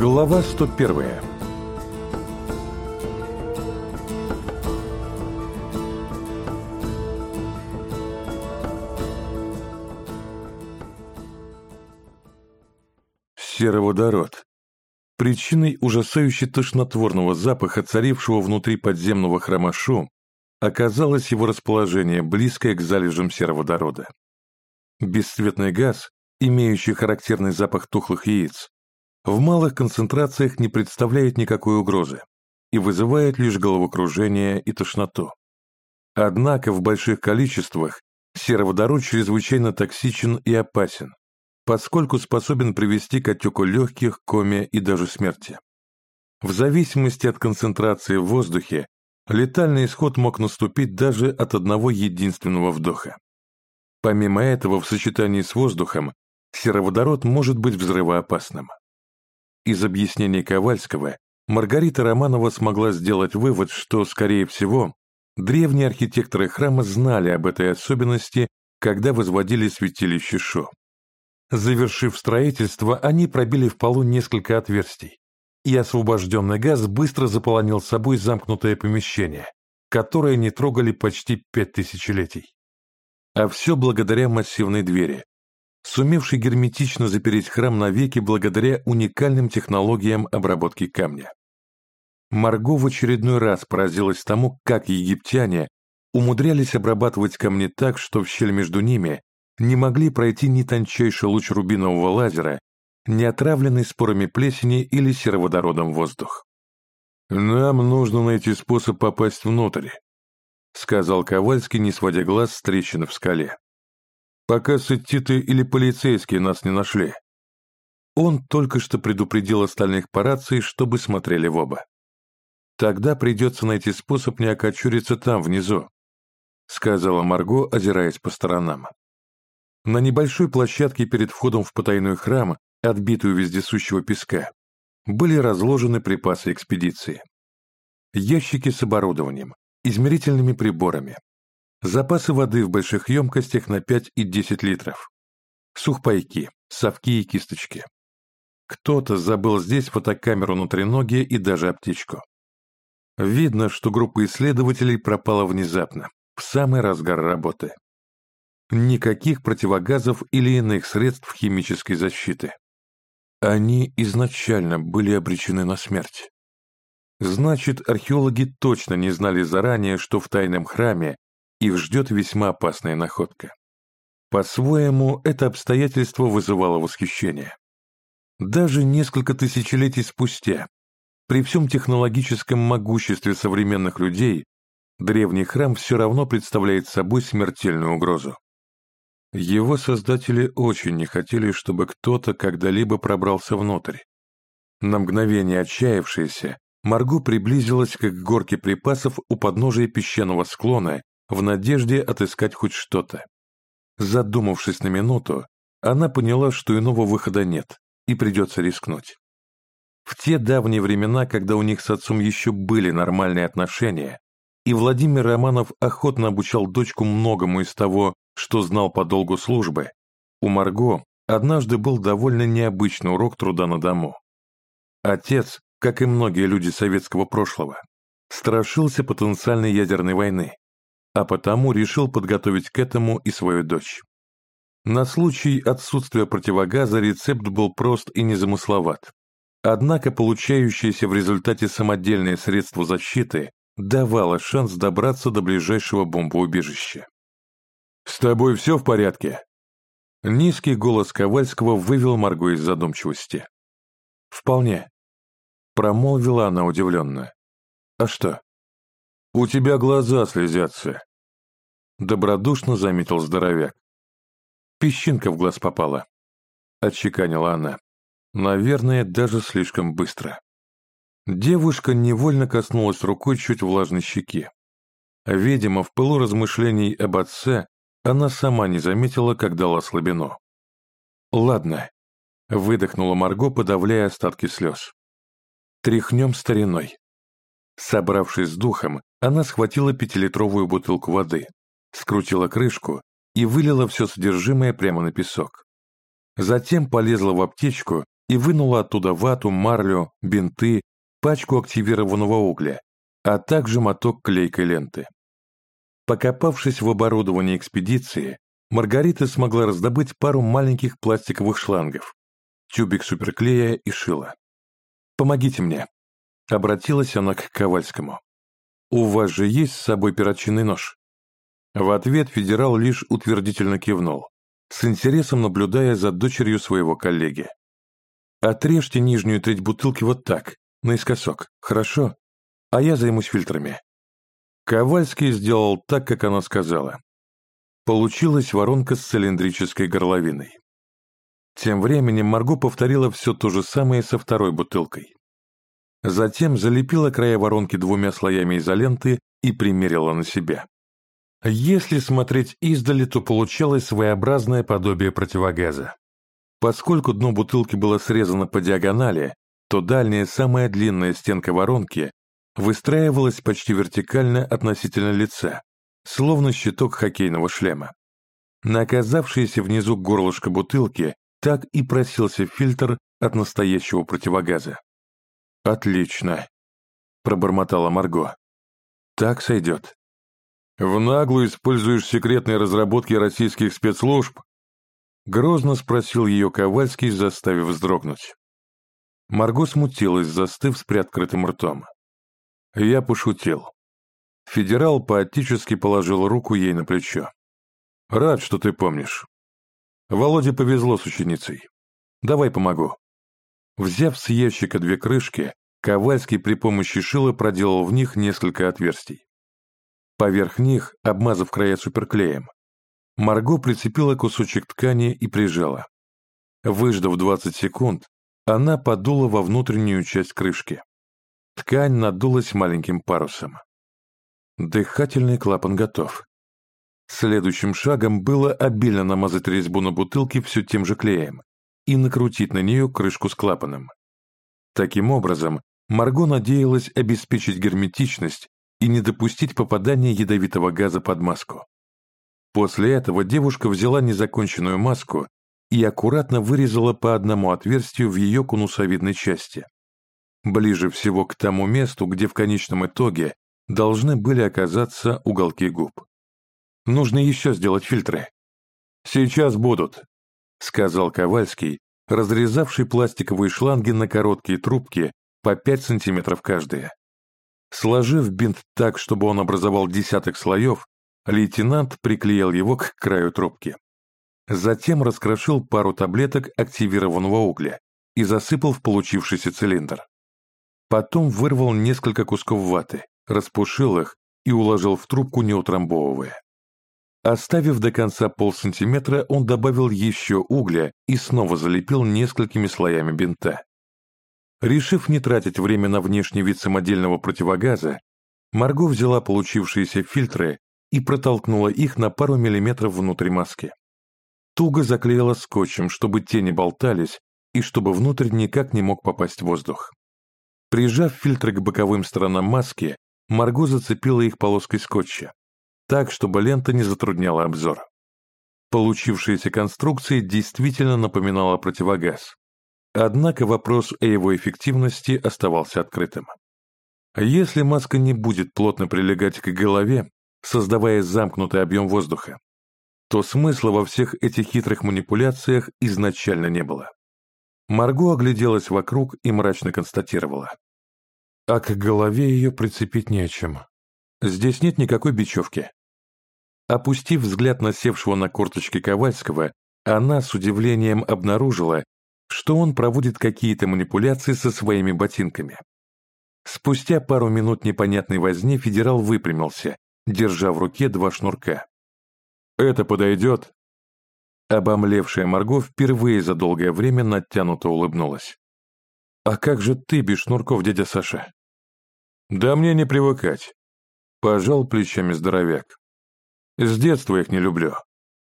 Глава 101 Сероводород. Причиной ужасающе тошнотворного запаха, царившего внутри подземного храма Шу, оказалось его расположение, близкое к залежам сероводорода. Бесцветный газ, имеющий характерный запах тухлых яиц, в малых концентрациях не представляет никакой угрозы и вызывает лишь головокружение и тошноту. Однако в больших количествах сероводород чрезвычайно токсичен и опасен, поскольку способен привести к отеку легких, коме и даже смерти. В зависимости от концентрации в воздухе, летальный исход мог наступить даже от одного единственного вдоха. Помимо этого, в сочетании с воздухом, сероводород может быть взрывоопасным. Из объяснений Ковальского Маргарита Романова смогла сделать вывод, что, скорее всего, древние архитекторы храма знали об этой особенности, когда возводили святилище Шо. Завершив строительство, они пробили в полу несколько отверстий, и освобожденный газ быстро заполонил собой замкнутое помещение, которое не трогали почти пять тысячелетий. А все благодаря массивной двери, сумевший герметично запереть храм навеки благодаря уникальным технологиям обработки камня. Марго в очередной раз поразилась тому, как египтяне умудрялись обрабатывать камни так, что в щель между ними не могли пройти ни тончайший луч рубинового лазера, не отравленный спорами плесени или сероводородом воздух. «Нам нужно найти способ попасть внутрь», — сказал Ковальский, не сводя глаз с трещины в скале пока сеттиты или полицейские нас не нашли. Он только что предупредил остальных по рации, чтобы смотрели в оба. Тогда придется найти способ не окочуриться там, внизу, сказала Марго, озираясь по сторонам. На небольшой площадке перед входом в потайной храм, отбитую вездесущего песка, были разложены припасы экспедиции. Ящики с оборудованием, измерительными приборами, Запасы воды в больших емкостях на 5 и 10 литров. Сухпайки, совки и кисточки. Кто-то забыл здесь фотокамеру на треноге и даже аптечку. Видно, что группа исследователей пропала внезапно, в самый разгар работы. Никаких противогазов или иных средств химической защиты. Они изначально были обречены на смерть. Значит, археологи точно не знали заранее, что в тайном храме их ждет весьма опасная находка. По-своему, это обстоятельство вызывало восхищение. Даже несколько тысячелетий спустя, при всем технологическом могуществе современных людей, древний храм все равно представляет собой смертельную угрозу. Его создатели очень не хотели, чтобы кто-то когда-либо пробрался внутрь. На мгновение отчаявшаяся, Марго приблизилась к горке припасов у подножия песчаного склона в надежде отыскать хоть что-то. Задумавшись на минуту, она поняла, что иного выхода нет, и придется рискнуть. В те давние времена, когда у них с отцом еще были нормальные отношения, и Владимир Романов охотно обучал дочку многому из того, что знал по долгу службы, у Марго однажды был довольно необычный урок труда на дому. Отец, как и многие люди советского прошлого, страшился потенциальной ядерной войны а потому решил подготовить к этому и свою дочь. На случай отсутствия противогаза рецепт был прост и незамысловат. Однако получающееся в результате самодельное средство защиты давало шанс добраться до ближайшего бомбоубежища. «С тобой все в порядке?» Низкий голос Ковальского вывел Марго из задумчивости. «Вполне», — промолвила она удивленно. «А что?» «У тебя глаза слезятся», Добродушно заметил здоровяк. Песчинка в глаз попала. Отчеканила она. Наверное, даже слишком быстро. Девушка невольно коснулась рукой чуть влажной щеки. Видимо, в пылу размышлений об отце она сама не заметила, как дала слабину. «Ладно», — выдохнула Марго, подавляя остатки слез. «Тряхнем стариной». Собравшись с духом, она схватила пятилитровую бутылку воды, скрутила крышку и вылила все содержимое прямо на песок. Затем полезла в аптечку и вынула оттуда вату, марлю, бинты, пачку активированного угля, а также моток клейкой ленты. Покопавшись в оборудовании экспедиции, Маргарита смогла раздобыть пару маленьких пластиковых шлангов, тюбик суперклея и шила. «Помогите мне», — обратилась она к Ковальскому. «У вас же есть с собой перочинный нож?» В ответ федерал лишь утвердительно кивнул, с интересом наблюдая за дочерью своего коллеги. «Отрежьте нижнюю треть бутылки вот так, наискосок, хорошо? А я займусь фильтрами». Ковальский сделал так, как она сказала. Получилась воронка с цилиндрической горловиной. Тем временем Марго повторила все то же самое со второй бутылкой. Затем залепила края воронки двумя слоями изоленты и примерила на себя. Если смотреть издали, то получалось своеобразное подобие противогаза. Поскольку дно бутылки было срезано по диагонали, то дальняя самая длинная стенка воронки выстраивалась почти вертикально относительно лица, словно щиток хоккейного шлема. На оказавшееся внизу горлышко бутылки так и просился фильтр от настоящего противогаза. «Отлично», — пробормотала Марго. «Так сойдет». «В наглую используешь секретные разработки российских спецслужб?» Грозно спросил ее Ковальский, заставив вздрогнуть. Марго смутилась, застыв с приоткрытым ртом. Я пошутил. Федерал поотечески положил руку ей на плечо. «Рад, что ты помнишь. Володе повезло с ученицей. Давай помогу». Взяв с ящика две крышки, Ковальский при помощи шила проделал в них несколько отверстий. Поверх них, обмазав края суперклеем, Марго прицепила кусочек ткани и прижала. Выждав 20 секунд, она подула во внутреннюю часть крышки. Ткань надулась маленьким парусом. Дыхательный клапан готов. Следующим шагом было обильно намазать резьбу на бутылке все тем же клеем и накрутить на нее крышку с клапаном. Таким образом, Марго надеялась обеспечить герметичность и не допустить попадания ядовитого газа под маску. После этого девушка взяла незаконченную маску и аккуратно вырезала по одному отверстию в ее конусовидной части. Ближе всего к тому месту, где в конечном итоге должны были оказаться уголки губ. Нужно еще сделать фильтры. «Сейчас будут», — сказал Ковальский, разрезавший пластиковые шланги на короткие трубки по 5 сантиметров каждая. Сложив бинт так, чтобы он образовал десяток слоев, лейтенант приклеил его к краю трубки. Затем раскрошил пару таблеток активированного угля и засыпал в получившийся цилиндр. Потом вырвал несколько кусков ваты, распушил их и уложил в трубку, не утрамбовывая. Оставив до конца полсантиметра, он добавил еще угля и снова залепил несколькими слоями бинта. Решив не тратить время на внешний вид самодельного противогаза, Марго взяла получившиеся фильтры и протолкнула их на пару миллиметров внутрь маски. Туго заклеила скотчем, чтобы те не болтались и чтобы внутрь никак не мог попасть воздух. Прижав фильтры к боковым сторонам маски, Марго зацепила их полоской скотча, так, чтобы лента не затрудняла обзор. Получившаяся конструкция действительно напоминала противогаз. Однако вопрос о его эффективности оставался открытым. Если маска не будет плотно прилегать к голове, создавая замкнутый объем воздуха, то смысла во всех этих хитрых манипуляциях изначально не было. Марго огляделась вокруг и мрачно констатировала. А к голове ее прицепить нечем. Здесь нет никакой бечевки. Опустив взгляд на севшего на корточки Ковальского, она с удивлением обнаружила, что он проводит какие-то манипуляции со своими ботинками. Спустя пару минут непонятной возни федерал выпрямился, держа в руке два шнурка. «Это подойдет?» Обомлевшая Марго впервые за долгое время натянуто улыбнулась. «А как же ты без шнурков, дядя Саша?» «Да мне не привыкать», — пожал плечами здоровяк. «С детства их не люблю.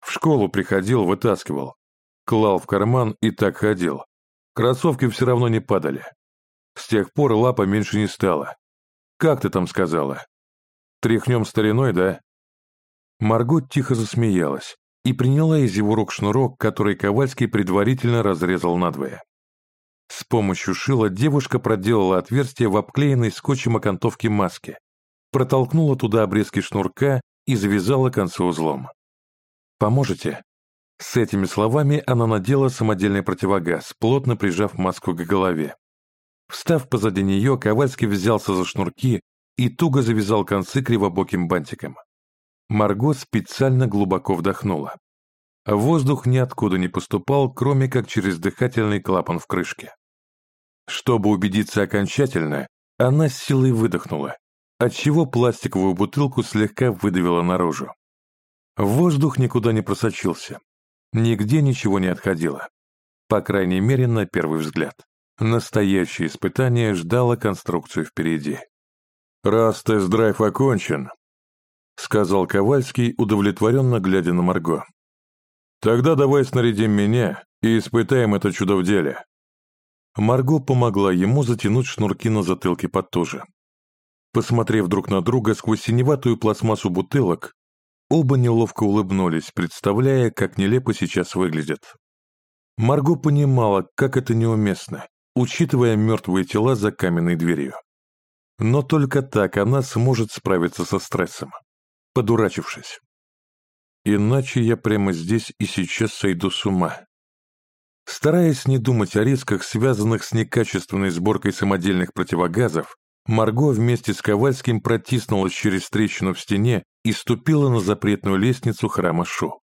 В школу приходил, вытаскивал, клал в карман и так ходил. Кроссовки все равно не падали. С тех пор лапа меньше не стала. Как ты там сказала? Тряхнем стариной, да?» Марго тихо засмеялась и приняла из его рук шнурок, который Ковальский предварительно разрезал надвое. С помощью шила девушка проделала отверстие в обклеенной скотчем окантовке маске, протолкнула туда обрезки шнурка и завязала концы узлом. «Поможете?» С этими словами она надела самодельный противогаз, плотно прижав маску к голове. Встав позади нее, Ковальский взялся за шнурки и туго завязал концы кривобоким бантиком. Марго специально глубоко вдохнула. Воздух ниоткуда не поступал, кроме как через дыхательный клапан в крышке. Чтобы убедиться окончательно, она с силой выдохнула, отчего пластиковую бутылку слегка выдавила наружу. Воздух никуда не просочился, Нигде ничего не отходило. По крайней мере, на первый взгляд. Настоящее испытание ждало конструкцию впереди. «Раз тест-драйв окончен», — сказал Ковальский, удовлетворенно глядя на Марго. «Тогда давай снарядим меня и испытаем это чудо в деле». Марго помогла ему затянуть шнурки на затылке потуже. Посмотрев друг на друга сквозь синеватую пластмассу бутылок, Оба неловко улыбнулись, представляя, как нелепо сейчас выглядят. Марго понимала, как это неуместно, учитывая мертвые тела за каменной дверью. Но только так она сможет справиться со стрессом, подурачившись. Иначе я прямо здесь и сейчас сойду с ума. Стараясь не думать о рисках, связанных с некачественной сборкой самодельных противогазов, Марго вместе с Ковальским протиснулась через трещину в стене и ступила на запретную лестницу храма Шу.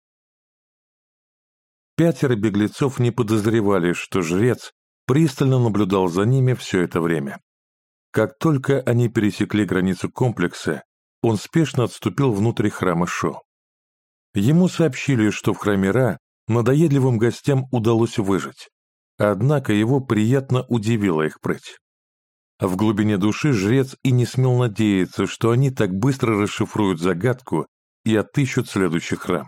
Пятеро беглецов не подозревали, что жрец пристально наблюдал за ними все это время. Как только они пересекли границу комплекса, он спешно отступил внутрь храма Шо. Ему сообщили, что в храме Ра надоедливым гостям удалось выжить, однако его приятно удивила их прыть. В глубине души жрец и не смел надеяться, что они так быстро расшифруют загадку и отыщут следующий храм.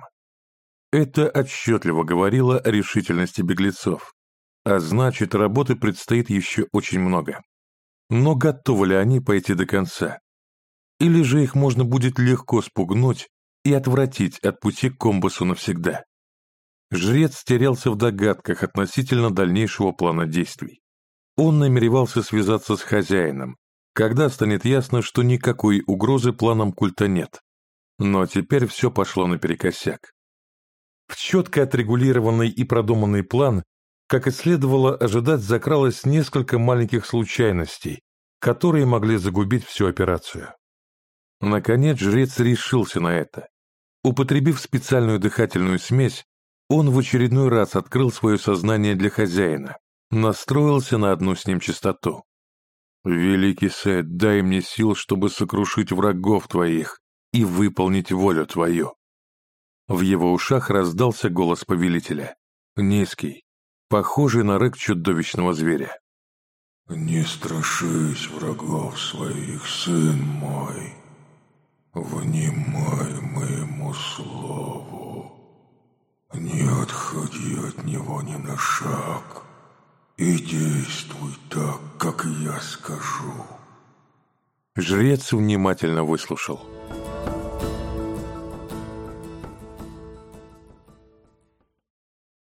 Это отчетливо говорило о решительности беглецов, а значит, работы предстоит еще очень много. Но готовы ли они пойти до конца? Или же их можно будет легко спугнуть и отвратить от пути к комбасу навсегда? Жрец терялся в догадках относительно дальнейшего плана действий. Он намеревался связаться с хозяином, когда станет ясно, что никакой угрозы планам культа нет. Но теперь все пошло наперекосяк. В четко отрегулированный и продуманный план, как и следовало ожидать, закралось несколько маленьких случайностей, которые могли загубить всю операцию. Наконец жрец решился на это. Употребив специальную дыхательную смесь, он в очередной раз открыл свое сознание для хозяина, настроился на одну с ним частоту. «Великий Сет, дай мне сил, чтобы сокрушить врагов твоих и выполнить волю твою». В его ушах раздался голос повелителя, низкий, похожий на рык чудовищного зверя. «Не страшись врагов своих, сын мой, внимай моему слову, не отходи от него ни на шаг» и действуй так, как я скажу». Жрец внимательно выслушал.